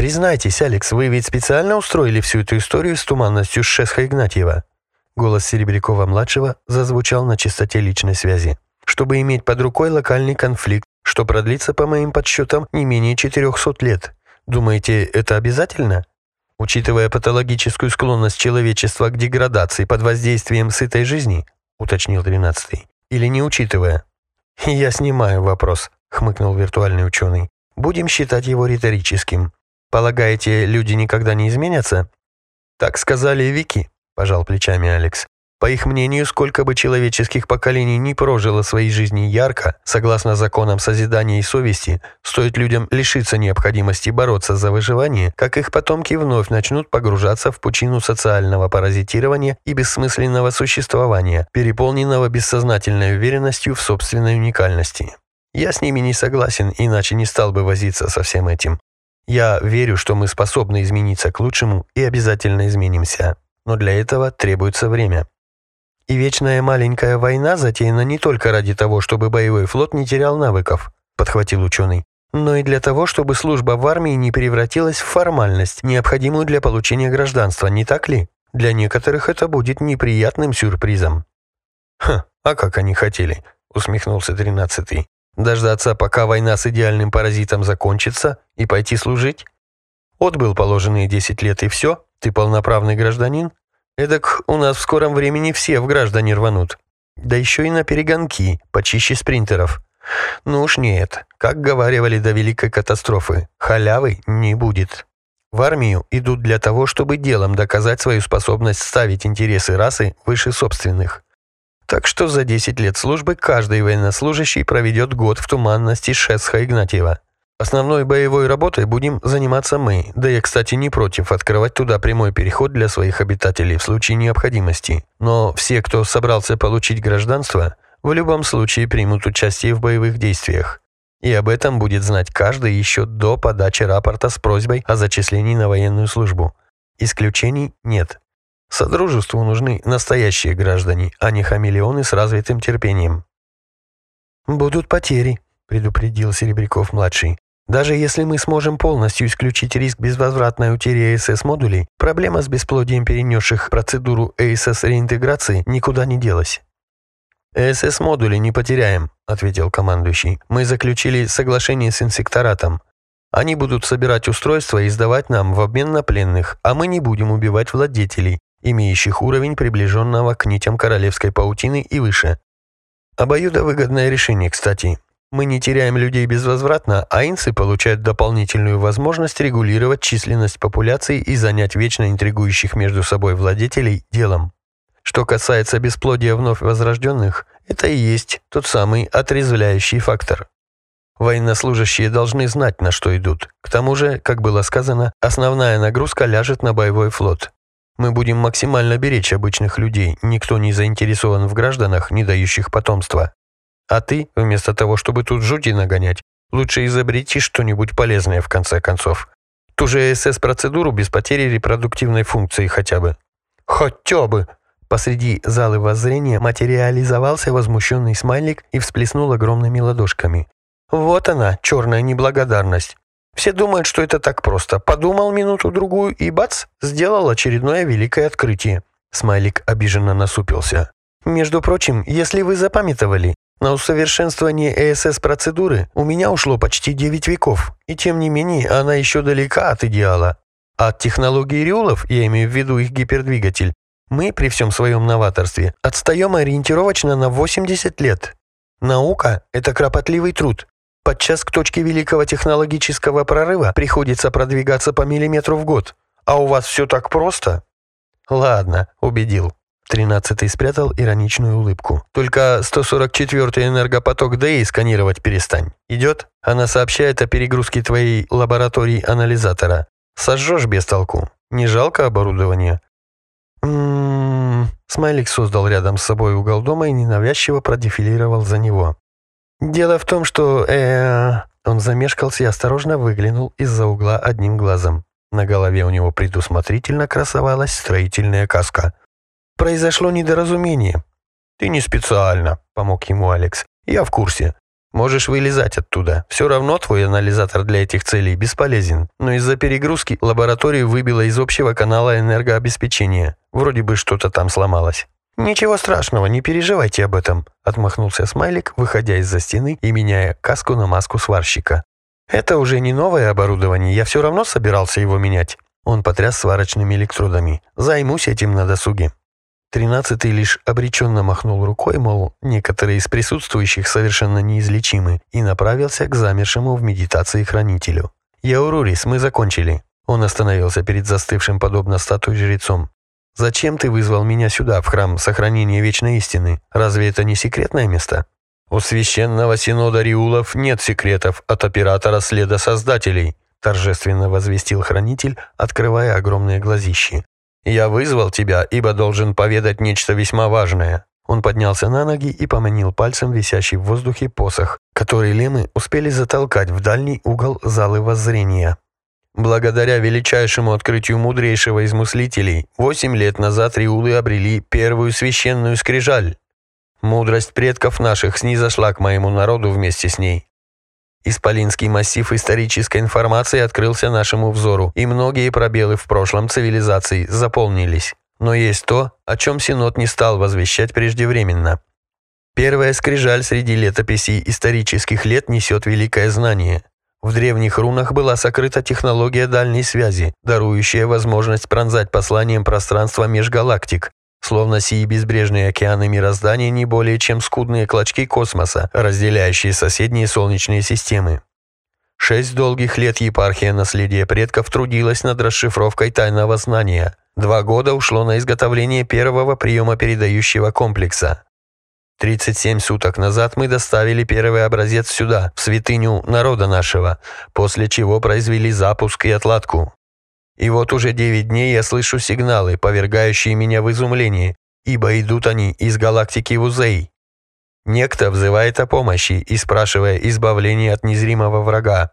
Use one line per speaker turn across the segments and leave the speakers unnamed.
«Признайтесь, Алекс, вы ведь специально устроили всю эту историю с туманностью Шесха Игнатьева?» Голос Серебрякова-младшего зазвучал на чистоте личной связи. «Чтобы иметь под рукой локальный конфликт, что продлится, по моим подсчетам, не менее 400 лет. Думаете, это обязательно?» Учитывая патологическую склонность человечества к деградации под воздействием сытой жизни, уточнил тринадцатый, или не учитывая? «Я снимаю вопрос», — хмыкнул виртуальный ученый. «Будем считать его риторическим. Полагаете, люди никогда не изменятся?» «Так сказали Вики», — пожал плечами Алекс. По их мнению, сколько бы человеческих поколений не прожило своей жизни ярко, согласно законам созидания и совести, стоит людям лишиться необходимости бороться за выживание, как их потомки вновь начнут погружаться в пучину социального паразитирования и бессмысленного существования, переполненного бессознательной уверенностью в собственной уникальности. Я с ними не согласен, иначе не стал бы возиться со всем этим. Я верю, что мы способны измениться к лучшему и обязательно изменимся. Но для этого требуется время. И вечная маленькая война затеяна не только ради того, чтобы боевой флот не терял навыков, подхватил ученый, но и для того, чтобы служба в армии не превратилась в формальность, необходимую для получения гражданства, не так ли? Для некоторых это будет неприятным сюрпризом. «Ха, а как они хотели?» — усмехнулся тринадцатый. «Дождаться, пока война с идеальным паразитом закончится, и пойти служить? Отбыл положенные десять лет, и все? Ты полноправный гражданин? Эдак у нас в скором времени все в граждане рванут. Да еще и на перегонки, почище спринтеров. Ну уж нет, как говаривали до великой катастрофы, халявы не будет. В армию идут для того, чтобы делом доказать свою способность ставить интересы расы выше собственных. Так что за 10 лет службы каждый военнослужащий проведет год в туманности Шесха Игнатьева. Основной боевой работой будем заниматься мы, да я, кстати, не против открывать туда прямой переход для своих обитателей в случае необходимости. Но все, кто собрался получить гражданство, в любом случае примут участие в боевых действиях. И об этом будет знать каждый еще до подачи рапорта с просьбой о зачислении на военную службу. Исключений нет. Содружеству нужны настоящие граждане, а не хамелеоны с развитым терпением. «Будут потери», — предупредил Серебряков-младший. Даже если мы сможем полностью исключить риск безвозвратной утери АСС-модулей, проблема с бесплодием перенесших процедуру АСС-реинтеграции никуда не делась. «АСС-модули не потеряем», — ответил командующий. «Мы заключили соглашение с инсекторатом. Они будут собирать устройства и сдавать нам в обмен на пленных, а мы не будем убивать владетелей, имеющих уровень приближенного к нитям королевской паутины и выше. Обоюдовыгодное решение, кстати. Мы не теряем людей безвозвратно, а инсы получают дополнительную возможность регулировать численность популяции и занять вечно интригующих между собой владетелей делом. Что касается бесплодия вновь возрожденных, это и есть тот самый отрезвляющий фактор. Военнослужащие должны знать, на что идут. К тому же, как было сказано, основная нагрузка ляжет на боевой флот. Мы будем максимально беречь обычных людей, никто не заинтересован в гражданах, не дающих потомства. А ты, вместо того, чтобы тут жути нагонять, лучше изобрети что-нибудь полезное в конце концов. Ту же СС-процедуру без потери репродуктивной функции хотя бы. Хотя бы! Посреди залы воззрения материализовался возмущенный смайлик и всплеснул огромными ладошками. Вот она, черная неблагодарность. Все думают, что это так просто. Подумал минуту-другую и бац, сделал очередное великое открытие. Смайлик обиженно насупился. Между прочим, если вы запамятовали, на усовершенствование ЭСС-процедуры у меня ушло почти 9 веков, и тем не менее она еще далека от идеала. От технологий Риулов, я имею в виду их гипердвигатель, мы при всем своем новаторстве отстаем ориентировочно на 80 лет. Наука – это кропотливый труд. Подчас к точке великого технологического прорыва приходится продвигаться по миллиметру в год. А у вас все так просто? Ладно, убедил. Тринадцатый спрятал ироничную улыбку. «Только 144-й энергопоток ДЭИ сканировать перестань. Идет? Она сообщает о перегрузке твоей лаборатории анализатора. Сожжешь без толку. Не жалко оборудования?» «Ммм...» Смайлик создал рядом с собой угол дома и ненавязчиво продефилировал за него. «Дело в том, что... э Он замешкался и осторожно выглянул из-за угла одним глазом. На голове у него предусмотрительно красовалась строительная каска. Произошло недоразумение. Ты не специально, помог ему Алекс. Я в курсе. Можешь вылезать оттуда. Все равно твой анализатор для этих целей бесполезен. Но из-за перегрузки лабораторию выбило из общего канала энергообеспечения. Вроде бы что-то там сломалось. «Ничего страшного, не переживайте об этом», — отмахнулся Смайлик, выходя из-за стены и меняя каску на маску сварщика. «Это уже не новое оборудование, я все равно собирался его менять». Он потряс сварочными электродами. «Займусь этим на досуге». Тринадцатый лишь обреченно махнул рукой, мол, некоторые из присутствующих совершенно неизлечимы, и направился к замершему в медитации хранителю. «Яурурис, мы закончили». Он остановился перед застывшим подобно статуе жрецом. «Зачем ты вызвал меня сюда, в храм сохранения вечной истины? Разве это не секретное место?» «У священного синода Риулов нет секретов от оператора следа создателей», торжественно возвестил хранитель, открывая огромные глазищи. «Я вызвал тебя, ибо должен поведать нечто весьма важное». Он поднялся на ноги и поманил пальцем висящий в воздухе посох, который лемы успели затолкать в дальний угол залы воззрения. Благодаря величайшему открытию мудрейшего из мыслителей, восемь лет назад риулы обрели первую священную скрижаль. Мудрость предков наших снизошла к моему народу вместе с ней. Исполинский массив исторической информации открылся нашему взору, и многие пробелы в прошлом цивилизации заполнились. Но есть то, о чем Синод не стал возвещать преждевременно. Первая скрижаль среди летописей исторических лет несет великое знание. В древних рунах была сокрыта технология дальней связи, дарующая возможность пронзать посланием пространства межгалактик, словно сии безбрежные океаны мироздания не более чем скудные клочки космоса, разделяющие соседние солнечные системы. Шесть долгих лет епархия наследия предков трудилась над расшифровкой тайного знания. Два года ушло на изготовление первого приема передающего комплекса. 37 суток назад мы доставили первый образец сюда, в святыню народа нашего, после чего произвели запуск и отладку. И вот уже 9 дней я слышу сигналы, повергающие меня в изумление, ибо идут они из галактики Вузей. Некто взывает о помощи и спрашивая избавления от незримого врага.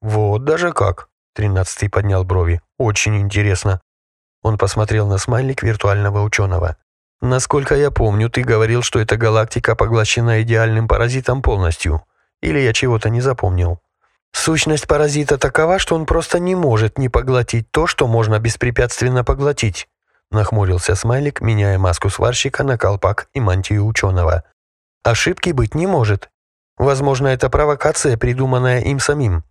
«Вот даже как!» — тринадцатый поднял брови. «Очень интересно». Он посмотрел на смайлик виртуального ученого. «Насколько я помню, ты говорил, что эта галактика поглощена идеальным паразитом полностью. Или я чего-то не запомнил?» «Сущность паразита такова, что он просто не может не поглотить то, что можно беспрепятственно поглотить», нахмурился Смайлик, меняя маску сварщика на колпак и мантию ученого. «Ошибки быть не может. Возможно, это провокация, придуманная им самим.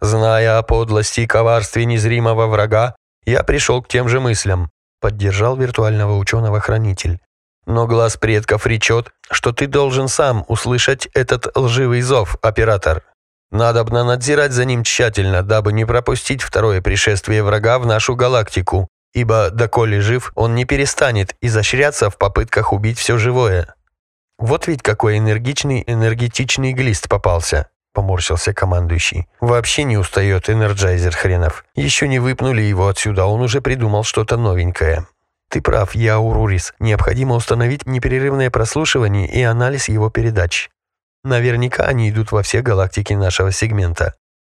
Зная о подлости и коварстве незримого врага, я пришел к тем же мыслям поддержал виртуального ученого хранитель. Но глас предков речет, что ты должен сам услышать этот лживый зов, оператор. Надобно надзирать за ним тщательно, дабы не пропустить второе пришествие врага в нашу галактику, ибо, доколе жив, он не перестанет изощряться в попытках убить все живое. Вот ведь какой энергичный, энергетичный глист попался. — поморщился командующий. «Вообще не устает энерджайзер хренов. Еще не выпнули его отсюда, он уже придумал что-то новенькое». «Ты прав, я Урурис. Необходимо установить непрерывное прослушивание и анализ его передач. Наверняка они идут во все галактики нашего сегмента.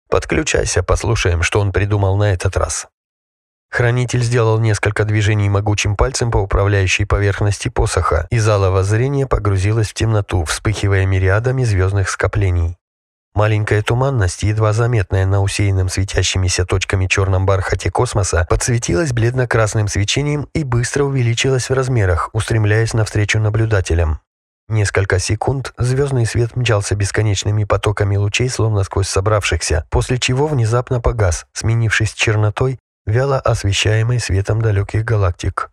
Подключайся, послушаем, что он придумал на этот раз». Хранитель сделал несколько движений могучим пальцем по управляющей поверхности посоха, и зала воззрения погрузилась в темноту, вспыхивая мириадами звездных скоплений. Маленькая туманность, едва заметная на усеянном светящимися точками черном бархате космоса, подсветилась бледно-красным свечением и быстро увеличилась в размерах, устремляясь навстречу наблюдателям. Несколько секунд звездный свет мчался бесконечными потоками лучей, словно сквозь собравшихся, после чего внезапно погас, сменившись чернотой, вяло освещаемой светом далеких галактик.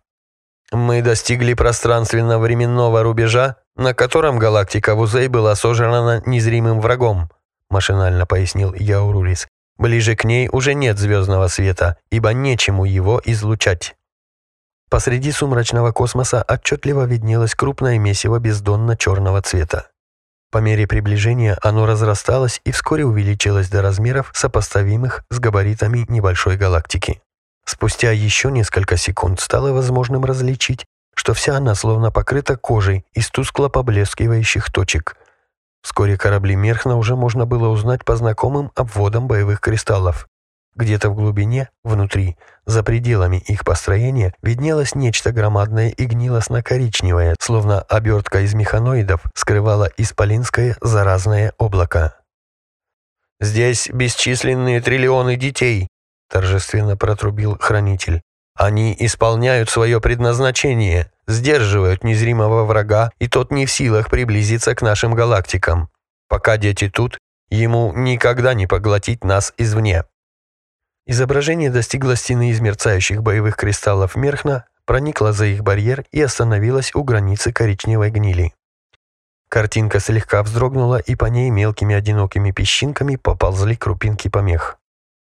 «Мы достигли пространственно-временного рубежа, на котором галактика Вузей была сожрана незримым врагом», машинально пояснил Яурурис. Ближе к ней уже нет звездного света, ибо нечему его излучать. Посреди сумрачного космоса отчетливо виднелось крупное месиво бездонно-черного цвета. По мере приближения оно разрасталось и вскоре увеличилось до размеров, сопоставимых с габаритами небольшой галактики. Спустя еще несколько секунд стало возможным различить, что вся она словно покрыта кожей из тускло поблескивающих точек, Вскоре корабли Мерхна уже можно было узнать по знакомым обводам боевых кристаллов. Где-то в глубине, внутри, за пределами их построения, виднелось нечто громадное и гнилостно-коричневое, словно обертка из механоидов скрывала исполинское заразное облако. «Здесь бесчисленные триллионы детей», — торжественно протрубил хранитель. «Они исполняют свое предназначение, сдерживают незримого врага, и тот не в силах приблизиться к нашим галактикам. Пока дети тут, ему никогда не поглотить нас извне». Изображение достигло стены из мерцающих боевых кристаллов Мерхна, проникло за их барьер и остановилось у границы коричневой гнили. Картинка слегка вздрогнула, и по ней мелкими одинокими песчинками поползли крупинки помех.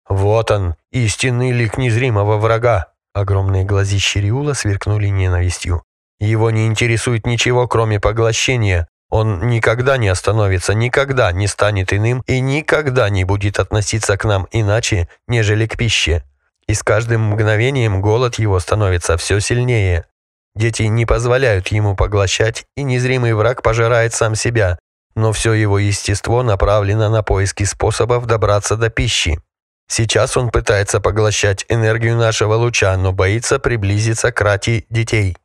«Вот он, истинный лик незримого врага!» Огромные глазища Риула сверкнули ненавистью. «Его не интересует ничего, кроме поглощения. Он никогда не остановится, никогда не станет иным и никогда не будет относиться к нам иначе, нежели к пище. И с каждым мгновением голод его становится все сильнее. Дети не позволяют ему поглощать, и незримый враг пожирает сам себя, но все его естество направлено на поиски способов добраться до пищи. Сейчас он пытается поглощать энергию нашего луча, но боится приблизиться к рати детей.